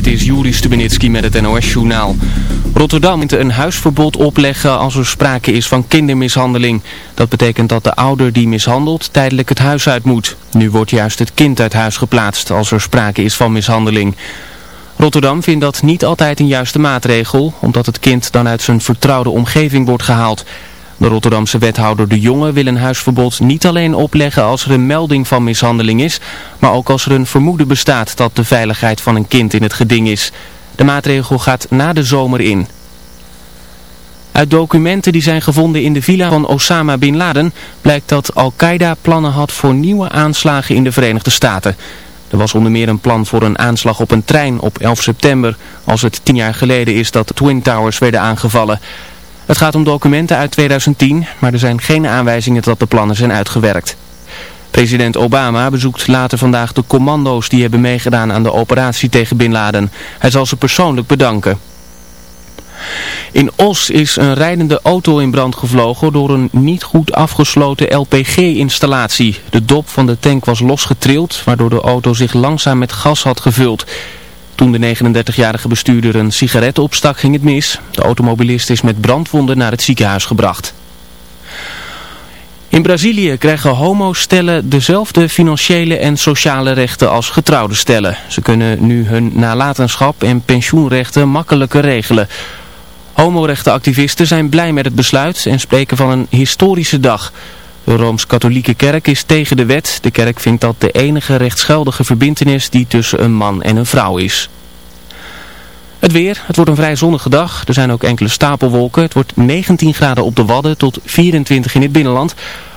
Dit is Juri Stubenitski met het NOS-journaal. Rotterdam moet een huisverbod opleggen als er sprake is van kindermishandeling. Dat betekent dat de ouder die mishandelt tijdelijk het huis uit moet. Nu wordt juist het kind uit huis geplaatst als er sprake is van mishandeling. Rotterdam vindt dat niet altijd een juiste maatregel, omdat het kind dan uit zijn vertrouwde omgeving wordt gehaald. De Rotterdamse wethouder De Jonge wil een huisverbod niet alleen opleggen als er een melding van mishandeling is, maar ook als er een vermoeden bestaat dat de veiligheid van een kind in het geding is. De maatregel gaat na de zomer in. Uit documenten die zijn gevonden in de villa van Osama Bin Laden blijkt dat Al-Qaeda plannen had voor nieuwe aanslagen in de Verenigde Staten. Er was onder meer een plan voor een aanslag op een trein op 11 september, als het tien jaar geleden is dat Twin Towers werden aangevallen. Het gaat om documenten uit 2010, maar er zijn geen aanwijzingen dat de plannen zijn uitgewerkt. President Obama bezoekt later vandaag de commando's die hebben meegedaan aan de operatie tegen Bin Laden. Hij zal ze persoonlijk bedanken. In Os is een rijdende auto in brand gevlogen door een niet goed afgesloten LPG-installatie. De dop van de tank was losgetrild, waardoor de auto zich langzaam met gas had gevuld. Toen de 39-jarige bestuurder een sigaret opstak ging het mis. De automobilist is met brandwonden naar het ziekenhuis gebracht. In Brazilië krijgen homostellen dezelfde financiële en sociale rechten als getrouwde stellen. Ze kunnen nu hun nalatenschap en pensioenrechten makkelijker regelen. Homorechtenactivisten zijn blij met het besluit en spreken van een historische dag. De Rooms-Katholieke Kerk is tegen de wet. De kerk vindt dat de enige rechtsgeldige verbintenis die tussen een man en een vrouw is. Het weer, het wordt een vrij zonnige dag. Er zijn ook enkele stapelwolken. Het wordt 19 graden op de Wadden tot 24 in het binnenland.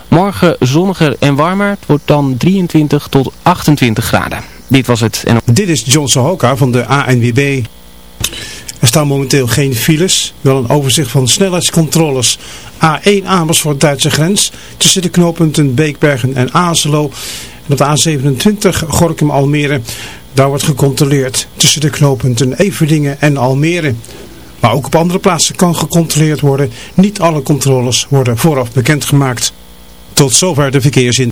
Morgen zonniger en warmer. Het wordt dan 23 tot 28 graden. Dit was het. En... Dit is John Sohoka van de ANWB. Er staan momenteel geen files, wel een overzicht van snelheidscontroles. A1 Amersfoort Duitse grens tussen de knooppunten Beekbergen en Azelo. En de A27 Gorkum Almere, daar wordt gecontroleerd tussen de knooppunten Everdingen en Almere. Maar ook op andere plaatsen kan gecontroleerd worden. Niet alle controles worden vooraf bekendgemaakt. Tot zover de verkeersin.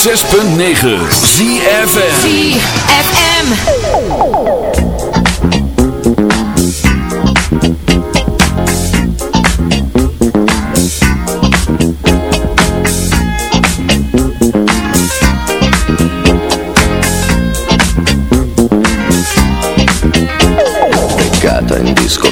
106.9 ZFM ZFM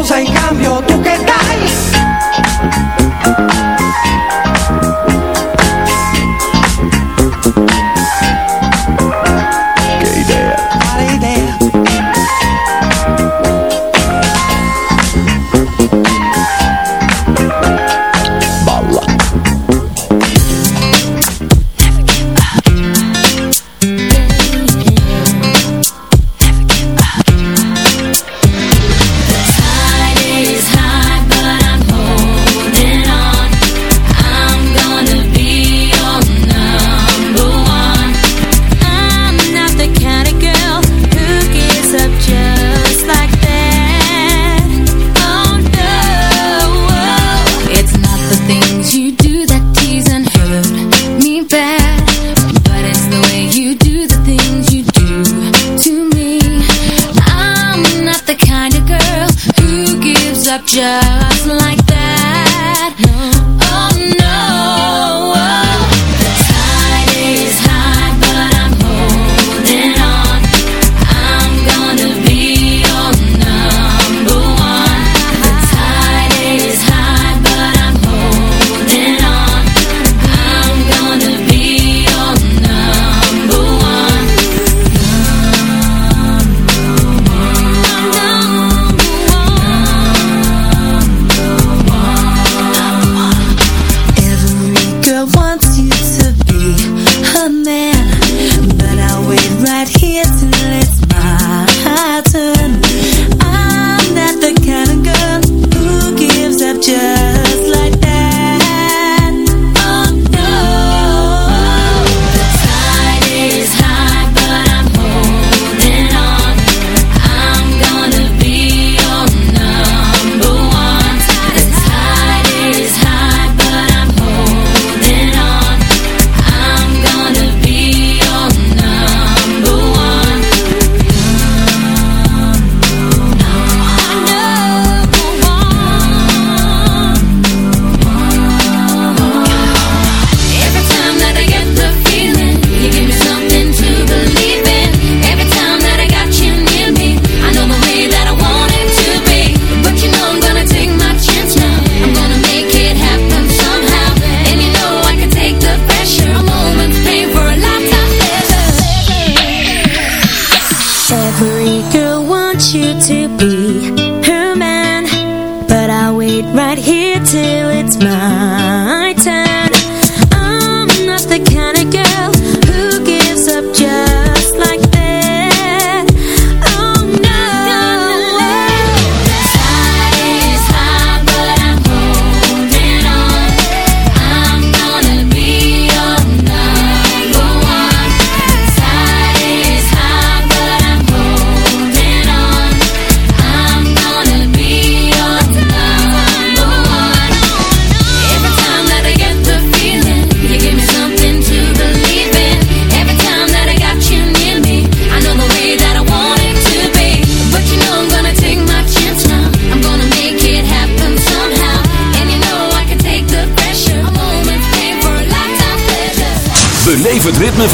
pausa y cambio.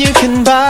You can buy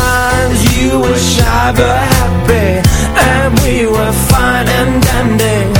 times you were shy but happy And we were fine and dandy.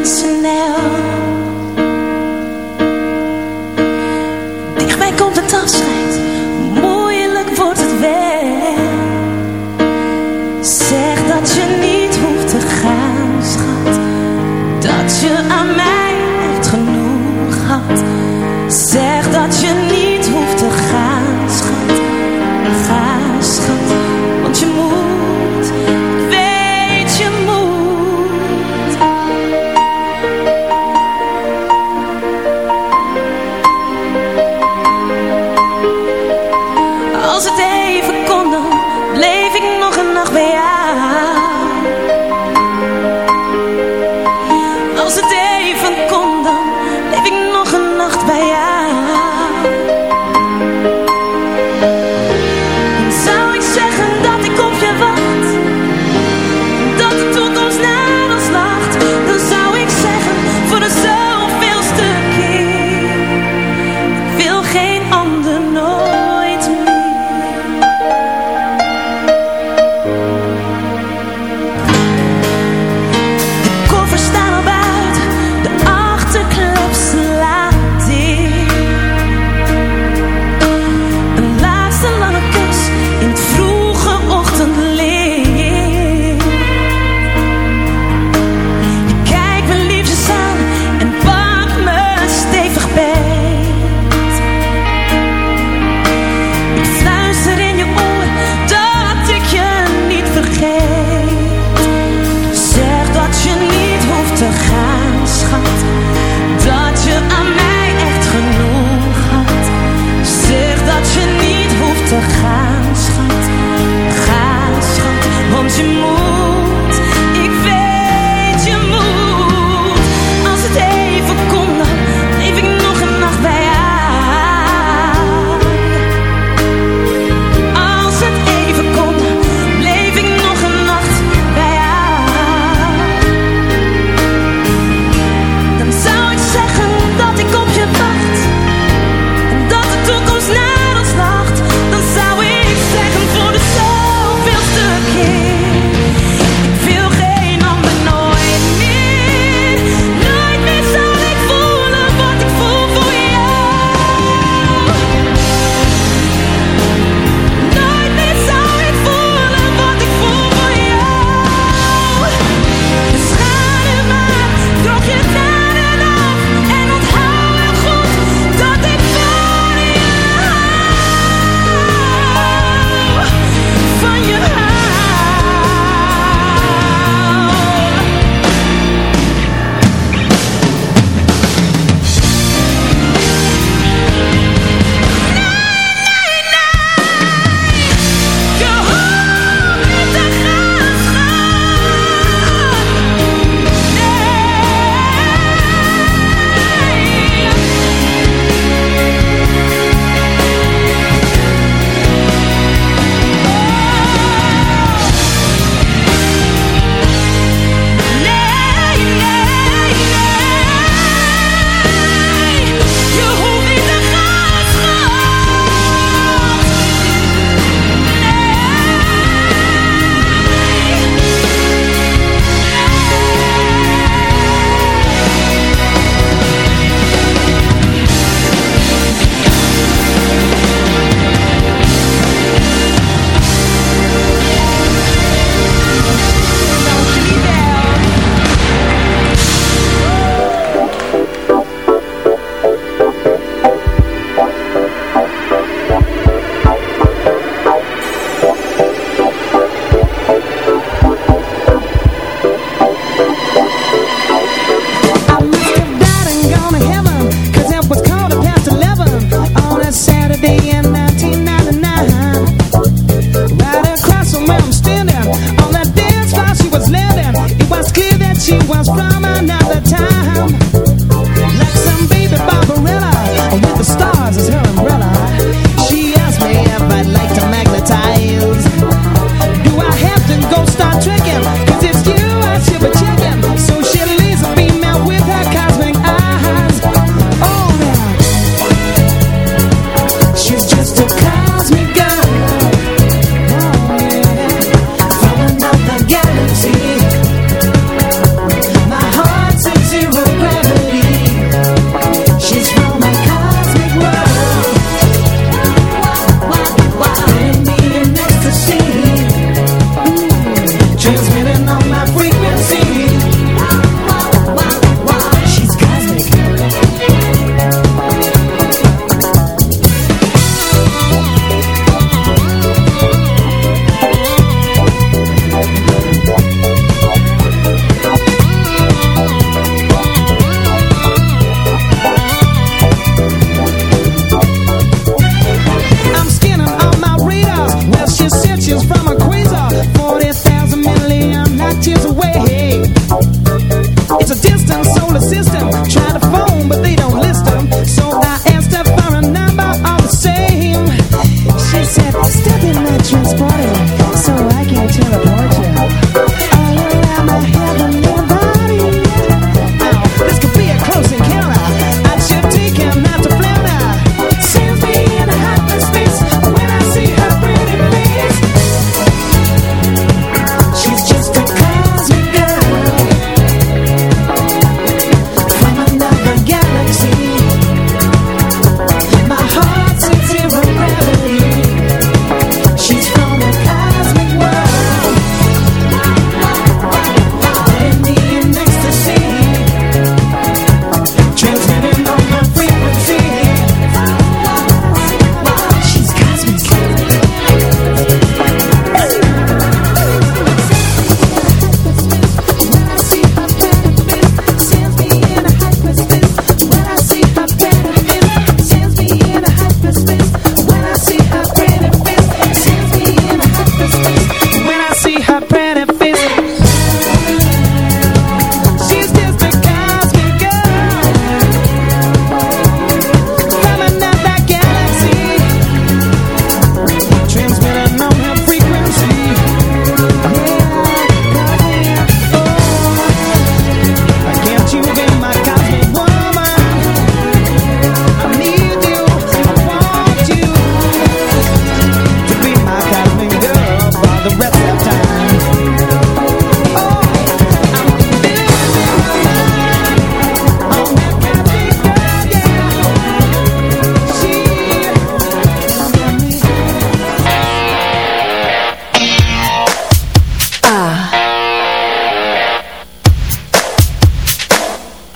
personnel